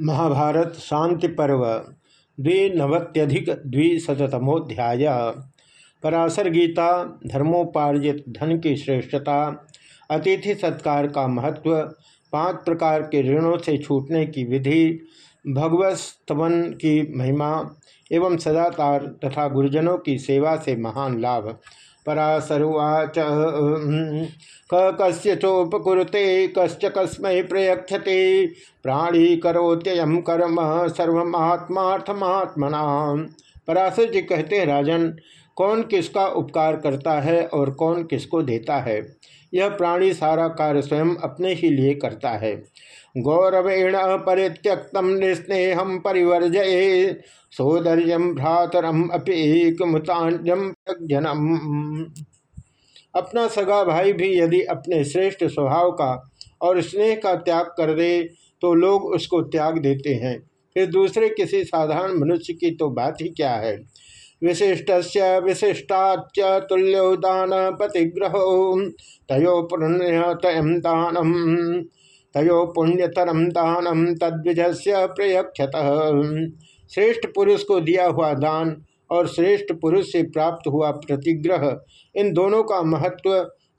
महाभारत शांति पर्व, द्विनवत्यधिक द्विशतमोध्याय पराशर गीता, धर्मोपार्जित धन की श्रेष्ठता, अतिथि सत्कार का महत्व, पाँच प्रकार के ऋणों से छूटने की विधि भगवत स्तवन की महिमा, एवं सदाचार तथा गुरुजनों की सेवा से महान लाभ। पराशरुवाच क कस्य चोपकुरुते कश्च कस्मै प्रयक्षते प्राणी करोत्ययम कर्म सर्वमात्मार्थमात्मना पराशर जी कहते हैं, राजन, कौन किसका उपकार करता है और कौन किसको देता है? यह प्राणी सारा कार्य स्वयं अपने ही लिए करता है। गौरवेण परित्यक्तम निस्नेहम परिवर्जये। सोदर्यम भ्रातरम अपेकमुतान्यम प्रजनम अपना सगा भाई भी यदि अपने श्रेष्ठ स्वभाव का और स्नेह का त्याग कर दे तो लोग उसको त्याग देते हैं। फिर दूसरे किसी साधारण मनुष्य की तो बात ही क्या है? विशिष्ट विशिष्टाच तुल्योदान पतिग्रहो तयो पुण्य तयम दानम तयो पुण्यतरम दानम तद्विज से प्रयक्षत श्रेष्ठ पुरुष को दिया हुआ दान और श्रेष्ठ पुरुष से प्राप्त हुआ प्रतिग्रह इन दोनों का महत्व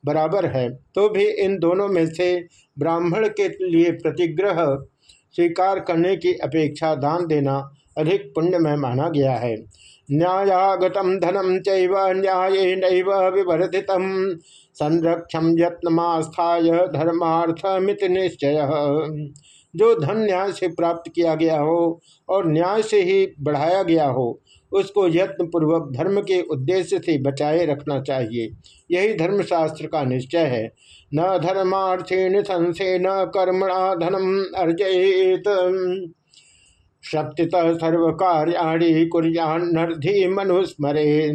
बराबर है। तो भी इन दोनों में से ब्राह्मण के लिए प्रतिग्रह स्वीकार करने की अपेक्षा दान देना अधिक पुण्यमय माना गया है। न्यायागत धनम चैव न्याय नैव विवर्धित संरक्षम यत्नमास्थाय धर्मार्थमित निश्चय। जो धन न्याय से प्राप्त किया गया हो और न्याय से ही बढ़ाया गया हो उसको यत्नपूर्वक धर्म के उद्देश्य से बचाए रखना चाहिए। यही धर्मशास्त्र का निश्चय है। न धर्मार्थे संशय न कर्मणा धनम अर्जयेत। शक्तितः सर्व कार्याणी कुरियानर्धि मनुस्मरे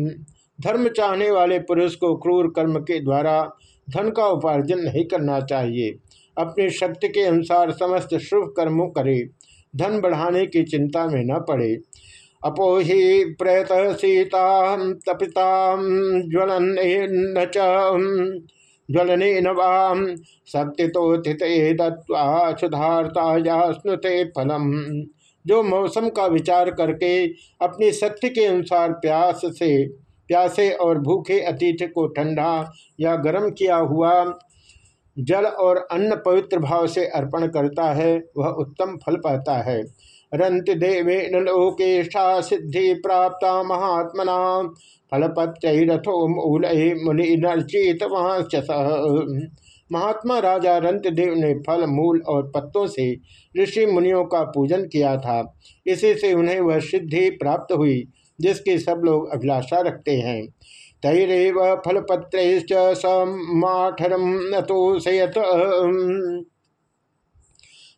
धर्म चाहने वाले पुरुष को क्रूर कर्म के द्वारा धन का उपार्जन नहीं करना चाहिए। अपनी शक्ति के अनुसार समस्त शुभ कर्मों करे। धन बढ़ाने की चिंता में न पड़े। अपोहि प्रयत सीता तपिता ज्वलन ज्वलन नवाम शक्ति तो थित दत्वा सुधारता या स्नुते फलम। जो मौसम का विचार करके अपनी शक्ति के अनुसार प्यास से, प्यासे और भूखे अतिथि को ठंडा या गर्म किया हुआ जल और अन्न पवित्र भाव से अर्पण करता है, वह उत्तम फल पाता है। रंति देवेन लोकेशा सिद्धि प्राप्त महात्मना। फलपत्यरथो मूल मुनि नर्चित महात्मा राजा रंत देव ने फल, मूल और पत्तों से ऋषि मुनियों का पूजन किया था। इसी से उन्हें वह सिद्धि प्राप्त हुई, जिसकी सब लोग अभिलाषा रखते हैं। तैरव फलपत्र समाठरम नतोषयत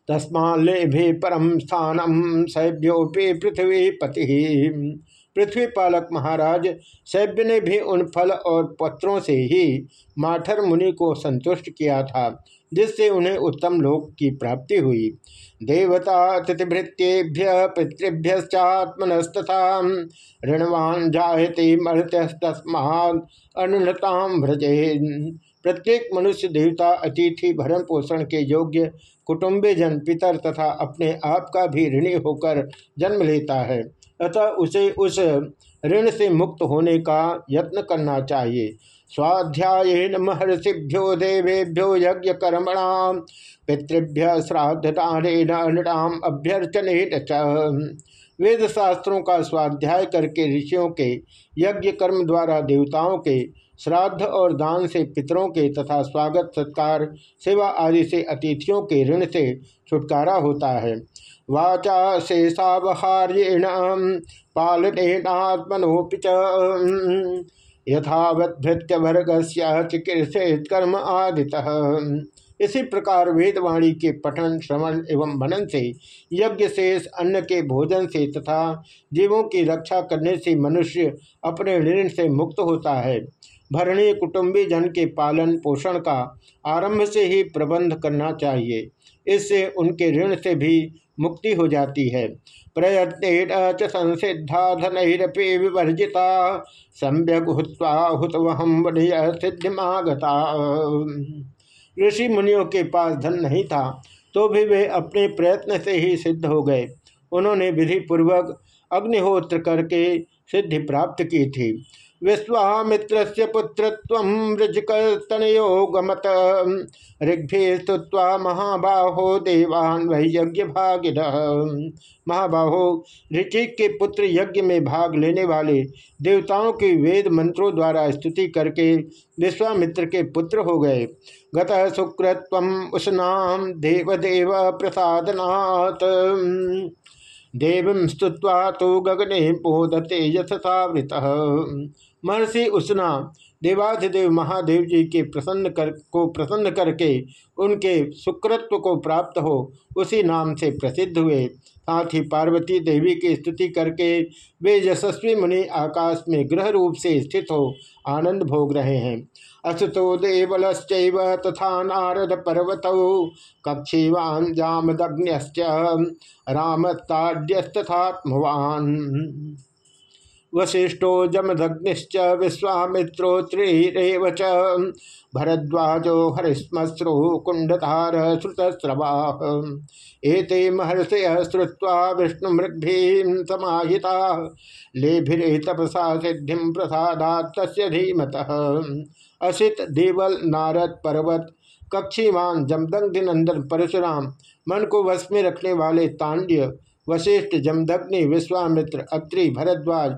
तस्मालेभे परम स्थानम सैभ्योपि पृथ्वी पति पृथ्वी पालक महाराज सैभ्य ने भी उन फल और पत्रों से ही माठर मुनि को संतुष्ट किया था, जिससे उन्हें उत्तम लोक की प्राप्ति हुई। देवता तिथिभृत्येभ्य पितृभ्यश्चात्मनस्तथा ऋणवान जायते मर्त्यस्तस्मात् अनुनताम व्रजे प्रत्येक मनुष्य देवता, अतिथि, भरण पोषण के योग्य कुटुंबे जन, पितर तथा अपने आप का भी ऋणी होकर जन्म लेता है। अतः उसे उस ऋण से मुक्त होने का यत्न करना चाहिए। स्वाध्याय महर्षिभ्यो देवेभ्यो यज्ञ कर्मणा पितृभ्य श्राद्धाम अभ्यर्चने वेद शास्त्रों का स्वाध्याय करके ऋषियों के यज्ञ कर्म द्वारा देवताओं के श्राद्ध और दान से पितरों के तथा स्वागत, सत्कार, सेवा आदि से अतिथियों के ऋण से छुटकारा होता है। वाचा शेषावहार्येण पालनेनात्मनोपि यथावत वर्ग चिकित्सित कर्म आदि इसी प्रकार वेदवाणी के पठन, श्रवण एवं मनन से, यज्ञ शेष अन्न के भोजन से तथा जीवों की रक्षा करने से मनुष्य अपने ऋण से मुक्त होता है। भरणी कुटुंबी जन के पालन पोषण का आरंभ से ही प्रबंध करना चाहिए। इससे उनके ऋण से भी मुक्ति हो जाती है। प्रयत्न च संसिद्धा धनरपि विवर्जिता सम्यक हुत्वा हुतवहम सिद्धिमागता। ऋषि मुनियों के पास धन नहीं था तो भी वे अपने प्रयत्न से ही सिद्ध हो गए। उन्होंने विधि पूर्वक अग्निहोत्र करके सिद्धि प्राप्त की थी। विश्वामित्र से पुत्र ऋजकतनयो गमत महाबाहो देवान वही यज्ञ भागिन महाबाहो ऋचिक के पुत्र यज्ञ में भाग लेने वाले देवताओं की वेद मंत्रों द्वारा स्तुति करके विश्वामित्र के पुत्र हो गए। गत शुक्रत्व उष्णाम देवदेव प्रसादनाथ देवी स्तुवा तो गगने पोदते यथतावृत महर्षि उसना देवाधिदेव महादेव जी के प्रसन्न कर, को प्रसन्न करके उनके सुकृत्व को प्राप्त हो, उसी नाम से प्रसिद्ध हुए। साथ ही पार्वती देवी की स्तुति करके वे यशस्वी मुनि आकाश में ग्रह रूप से स्थित हो, आनंद भोग रहे हैं। असुतो देवलश्चैव तथा नारद पर्वत कक्षीवान जामदग्न्यश्च रामताड्यस्तथात्मवान् वशिष्ठो जमदग्निश्च विश्वामित्रो त्रिरेव च। भरद्वाजो हरिश्मश्रु कुंडधार श्रुतस्रवा। एते श्रुवा विष्णुमृग्भी समाहिता। लेभिरे तपसा सिद्धि प्रसादात तस्य धीमत। असित, देवल, नारद, पर्वत कक्षीमान जमदग्नि नंदन परशुराम मन को वश में रखने वाले तांड्य वशिष्ठ जमदग्नि, विश्वामित्र अत्रि भरद्वाज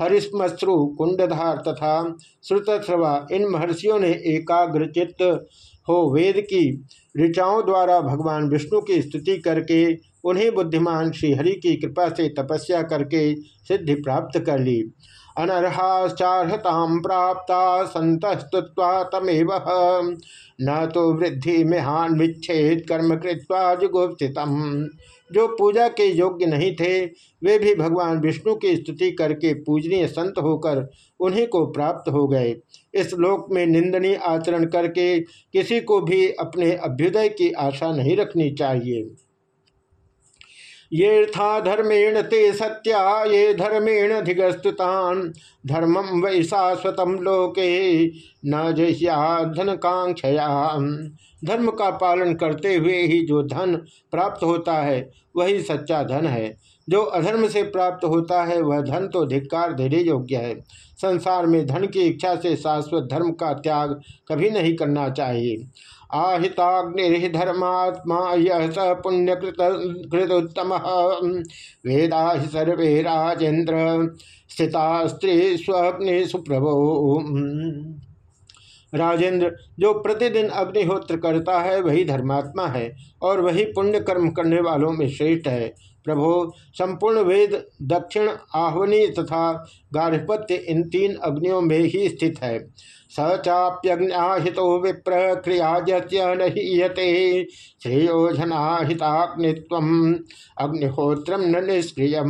हरिश्मश्रु कुंडधार तथा श्रुतश्रवा, इन महर्षियों ने एकाग्र चित्त हो वेद की ऋचाओं द्वारा भगवान विष्णु की स्तुति करके उन्हें बुद्धिमान श्रीहरि की कृपा से तपस्या करके सिद्धि प्राप्त कर ली। अनर्हाश्चार्हताम प्राप्ता संतस्तुत्वा तमेव। न तो वृद्धि मेहान विच्छेद कर्म कृत्वा जुगुप्सितम। जो पूजा के योग्य नहीं थे, वे भी भगवान विष्णु की स्तुति करके पूजनीय संत होकर उन्हीं को प्राप्त हो गए। इस लोक में निंदनीय आचरण करके किसी को भी अपने अभ्युदय की आशा नहीं रखनी चाहिए। ये धर्मेण ते सत्या, ये धर्मेण धिगस्तुतान धर्मम वै शाश्वतम लोके, न जैसा धन कांक्षया धर्म का पालन करते हुए ही जो धन प्राप्त होता है, वही सच्चा धन है। जो अधर्म से प्राप्त होता है, वह धन तो धिक्कार देने योग्य है। संसार में धन की इच्छा से शाश्वत धर्म का त्याग कभी नहीं करना चाहिए। आहिताग्निर्धर्मात्मा यह स पुण्यकृत कृतोत्तम वेदा ही सर्वे राजेन्द्र स्थिता स्त्री स्वग्नि सुप्रभो राजेंद्र जो प्रतिदिन अग्निहोत्र करता है, वही धर्मात्मा है और वही पुण्य कर्म करने वालों में श्रेष्ठ है। प्रभो, संपूर्ण वेद, दक्षिण, आहवनी तथा गार्भपत्य इन तीन अग्नियों में ही स्थित है। स चाप्यग्निहितो विप्र क्रिया नहीयते श्रेयोजनाहिताग्नित्व अग्निहोत्र न निष्क्रिय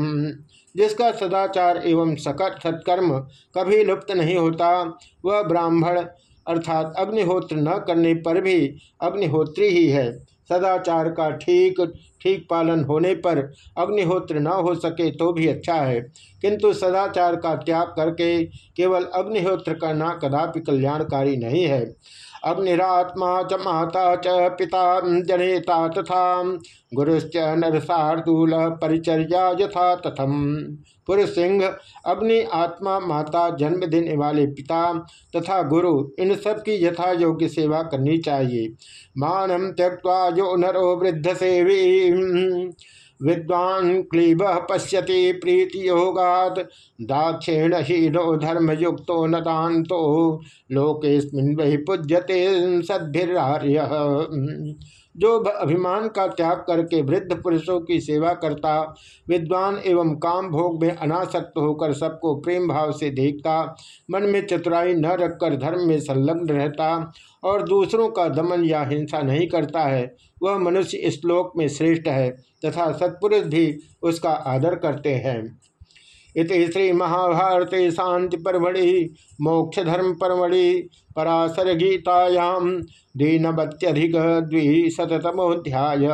जिसका सदाचार एवं सकट सत्कर्म कभी लुप्त नहीं होता, वह ब्राह्मण अर्थात अग्निहोत्र न करने पर भी अग्निहोत्री ही है। सदाचार का ठीक ठीक पालन होने पर अग्निहोत्र न हो सके तो भी अच्छा है। किंतु सदाचार का त्याग करके केवल अग्निहोत्र करना कदापि कल्याणकारी नहीं है। अग्निरात्मा च माता च पिता जनेता तथा गुरुश्च नरसार्दूल परिचर्या यथा तथम। पुरुष सिंह, अग्नि आत्मा माता जन्म देने वाले पिता तथा गुरु, इन सब की यथा योग्य सेवा करनी चाहिए। मानम त्यक्वा जो नरो वृद्ध सेवी। विद्वान क्लीब पश्यति प्रीति योगात दाक्षिण हीनो धर्मयुक्तो नदान्तो लोकेस्मिन वही पूज्यते सद्भिर्य जो अभिमान का त्याग करके वृद्ध पुरुषों की सेवा करता, विद्वान एवं काम भोग में अनासक्त होकर सबको प्रेम भाव से देखता, मन में चतुराई न रखकर धर्म में संलग्न रहता और दूसरों का दमन या हिंसा नहीं करता है, वह मनुष्य श्लोक में श्रेष्ठ है तथा सत्पुरुष भी उसका आदर करते हैं। इति श्री महाभारते शांति परमढ़ि मोक्ष धर्म परमढ़ि पराशर गीतायाम दीनवत्यधिक द्विशतमोध्याय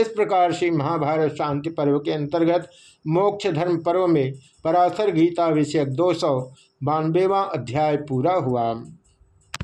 इस प्रकार श्री महाभारत शांति पर्व के अंतर्गत मोक्ष धर्म पर्व में पराशर गीता विषयक दो सौ बानवेवा अध्याय पूरा हुआ।